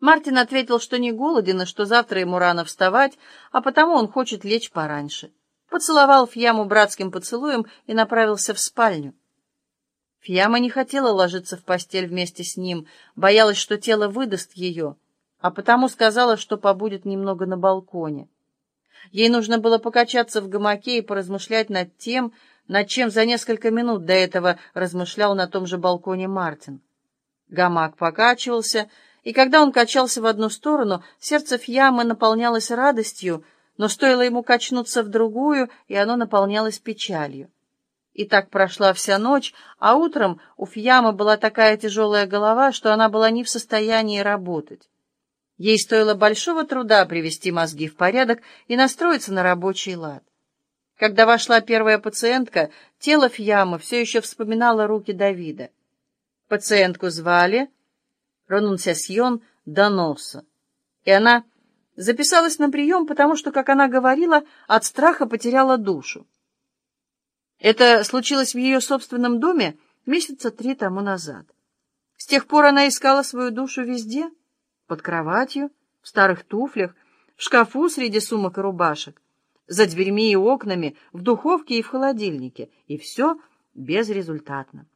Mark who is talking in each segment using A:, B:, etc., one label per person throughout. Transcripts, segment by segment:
A: Мартин ответил, что не голоден и что завтра ему рано вставать, а потому он хочет лечь пораньше. Поцеловал Фьяму братским поцелуем и направился в спальню. Фьяма не хотела ложиться в постель вместе с ним, боялась, что тело выдаст ее, а потому сказала, что побудет немного на балконе. Ей нужно было покачаться в гамаке и поразмышлять над тем, над чем за несколько минут до этого размышлял на том же балконе Мартин. Гамак покачивался, и когда он качался в одну сторону, сердце Фьямы наполнялось радостью, но стоило ему качнуться в другую, и оно наполнялось печалью. И так прошла вся ночь, а утром у Фьямы была такая тяжелая голова, что она была не в состоянии работать. Ей стоило большого труда привести мозги в порядок и настроиться на рабочий лад. Когда вошла первая пациентка, тело Фьямы все еще вспоминало руки Давида. Пациентку звали Ронунсясьон Доноса, и она записалась на прием, потому что, как она говорила, от страха потеряла душу. Это случилось в ее собственном доме месяца три тому назад. С тех пор она искала свою душу везде, под кроватью, в старых туфлях, в шкафу среди сумок и рубашек, за дверьми и окнами, в духовке и в холодильнике, и все безрезультатно.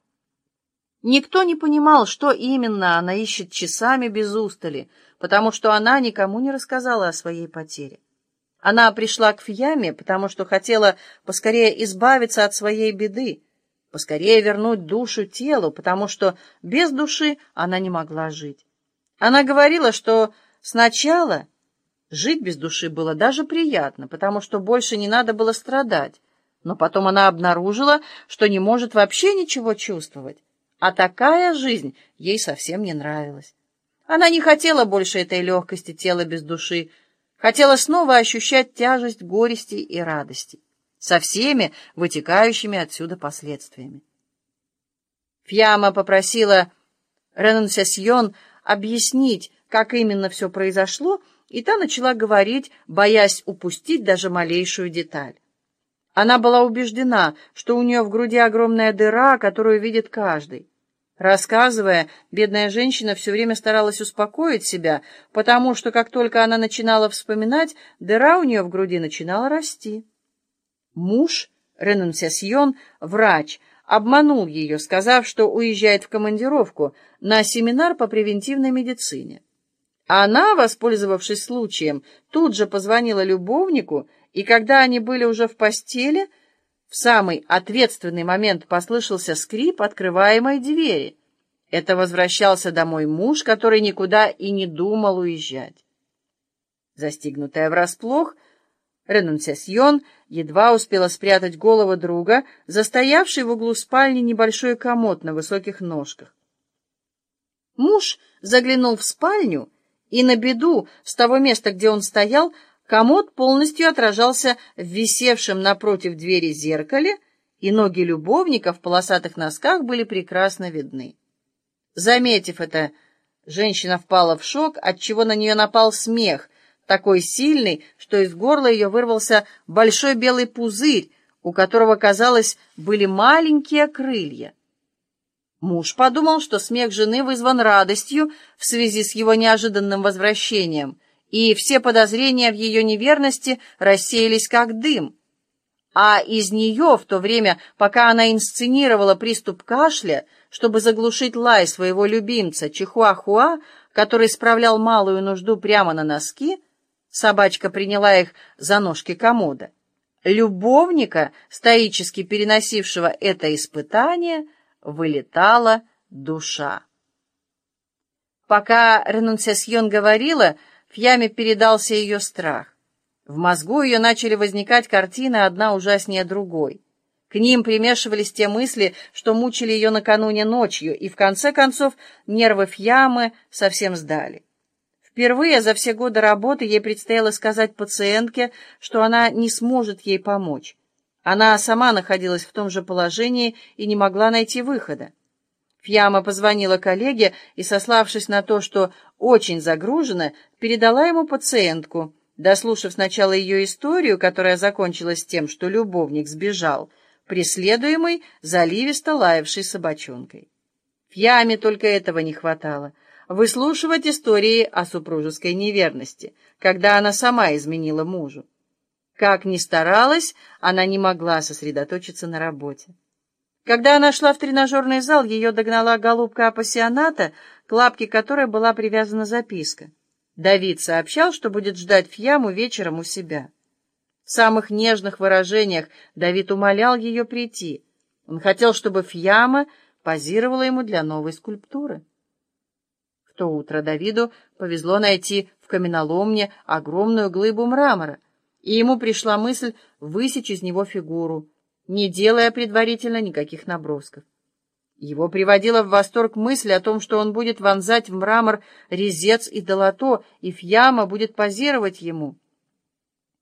A: Никто не понимал, что именно она ищет часами без устали, потому что она никому не рассказала о своей потере. Она пришла к Фьяме, потому что хотела поскорее избавиться от своей беды, поскорее вернуть душу телу, потому что без души она не могла жить. Она говорила, что сначала жить без души было даже приятно, потому что больше не надо было страдать, но потом она обнаружила, что не может вообще ничего чувствовать. А такая жизнь ей совсем не нравилась. Она не хотела больше этой легкости тела без души, хотела снова ощущать тяжесть горести и радости, со всеми вытекающими отсюда последствиями. Фьяма попросила Ренансесьон объяснить, как именно все произошло, и та начала говорить, боясь упустить даже малейшую деталь. Она была убеждена, что у нее в груди огромная дыра, которую видит каждый. Рассказывая, бедная женщина все время старалась успокоить себя, потому что как только она начинала вспоминать, дыра у нее в груди начинала расти. Муж, Ренунсясьон, врач, обманул ее, сказав, что уезжает в командировку на семинар по превентивной медицине. Она, воспользовавшись случаем, тут же позвонила любовнику, и когда они были уже в постели, в самый ответственный момент послышался скрип открываемой двери. Это возвращался домой муж, который никуда и не думал уезжать. Застигнутая врасплох, Ренунсясьон едва успела спрятать голову друга, застоявший в углу спальни небольшой комод на высоких ножках. Муж заглянул в спальню, и на беду с того места, где он стоял, Комод полностью отражался в висевшем напротив двери зеркале, и ноги любовника в полосатых носках были прекрасно видны. Заметив это, женщина впала в шок, отчего на нее напал смех, такой сильный, что из горла ее вырвался большой белый пузырь, у которого, казалось, были маленькие крылья. Муж подумал, что смех жены вызван радостью в связи с его неожиданным возвращением — и все подозрения в ее неверности рассеялись как дым. А из нее в то время, пока она инсценировала приступ кашля, чтобы заглушить лай своего любимца Чихуахуа, который справлял малую нужду прямо на носки, собачка приняла их за ножки комода. Любовника, стоически переносившего это испытание, вылетала душа. Пока Ренунсесьон говорила, в яме передался ее страх. В мозгу ее начали возникать картины одна ужаснее другой. К ним примешивались те мысли, что мучили ее накануне ночью, и в конце концов нервы Фьямы совсем сдали. Впервые за все годы работы ей предстояло сказать пациентке, что она не сможет ей помочь. Она сама находилась в том же положении и не могла найти выхода. Фьяма позвонила коллеге и, сославшись на то, что очень загружена, передала ему пациентку. Дослушав сначала ее историю, которая закончилась тем, что любовник сбежал, преследуемый заливисто лаявшей собачонкой. Фьяме только этого не хватало. выслушивать истории о супружеской неверности, когда она сама изменила мужу. Как ни старалась, она не могла сосредоточиться на работе. Когда она шла в тренажерный зал, ее догнала голубка апассионата, к лапке которой была привязана записка. Давид сообщал, что будет ждать Фьяму вечером у себя. В самых нежных выражениях Давид умолял ее прийти. Он хотел, чтобы Фьяма позировала ему для новой скульптуры. В то утро Давиду повезло найти в каменоломне огромную глыбу мрамора, и ему пришла мысль высечь из него фигуру, не делая предварительно никаких набросков. Его приводила в восторг мысль о том, что он будет вонзать в мрамор резец и долото, и Фьяма будет позировать ему —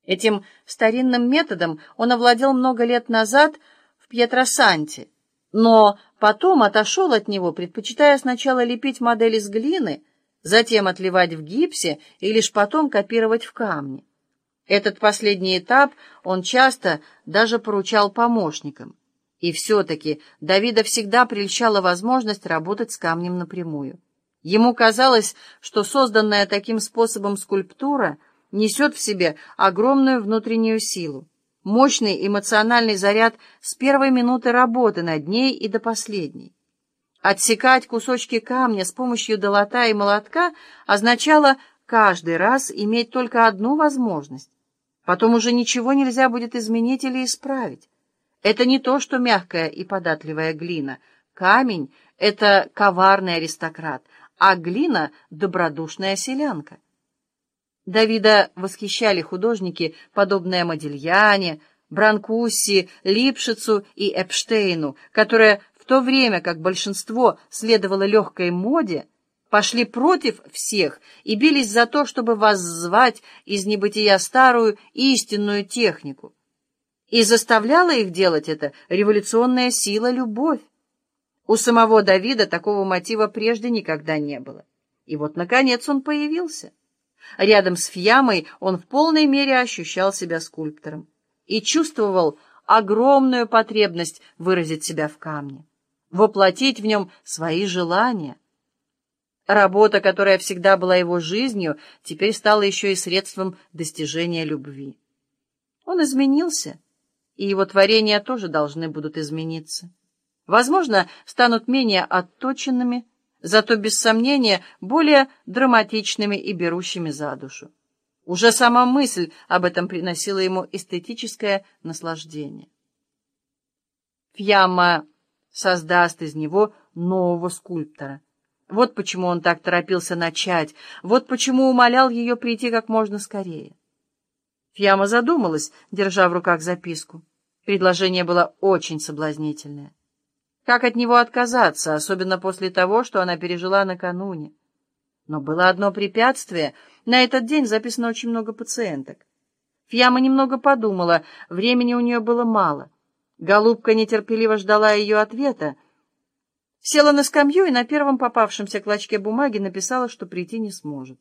A: Этим старинным методом он овладел много лет назад в Пьетросанте, но потом отошел от него, предпочитая сначала лепить модель из глины, затем отливать в гипсе и лишь потом копировать в камне. Этот последний этап он часто даже поручал помощникам. И все-таки Давида всегда прельщала возможность работать с камнем напрямую. Ему казалось, что созданная таким способом скульптура — несет в себе огромную внутреннюю силу, мощный эмоциональный заряд с первой минуты работы над ней и до последней. Отсекать кусочки камня с помощью долота и молотка означало каждый раз иметь только одну возможность. Потом уже ничего нельзя будет изменить или исправить. Это не то, что мягкая и податливая глина. Камень — это коварный аристократ, а глина — добродушная селянка. Давида восхищали художники, подобные Модильяне, Бранкусси, Липшицу и Эпштейну, которые в то время, как большинство следовало легкой моде, пошли против всех и бились за то, чтобы воззвать из небытия старую истинную технику. И заставляла их делать это революционная сила любовь. У самого Давида такого мотива прежде никогда не было. И вот, наконец, он появился. Рядом с Фьямой он в полной мере ощущал себя скульптором и чувствовал огромную потребность выразить себя в камне, воплотить в нем свои желания. Работа, которая всегда была его жизнью, теперь стала еще и средством достижения любви. Он изменился, и его творения тоже должны будут измениться. Возможно, станут менее отточенными, зато, без сомнения, более драматичными и берущими за душу. Уже сама мысль об этом приносила ему эстетическое наслаждение. Фьяма создаст из него нового скульптора. Вот почему он так торопился начать, вот почему умолял ее прийти как можно скорее. Фьяма задумалась, держа в руках записку. Предложение было очень соблазнительное. Как от него отказаться, особенно после того, что она пережила накануне? Но было одно препятствие. На этот день записано очень много пациенток. Фьяма немного подумала, времени у нее было мало. Голубка нетерпеливо ждала ее ответа. Села на скамью и на первом попавшемся клочке бумаги написала, что прийти не сможет.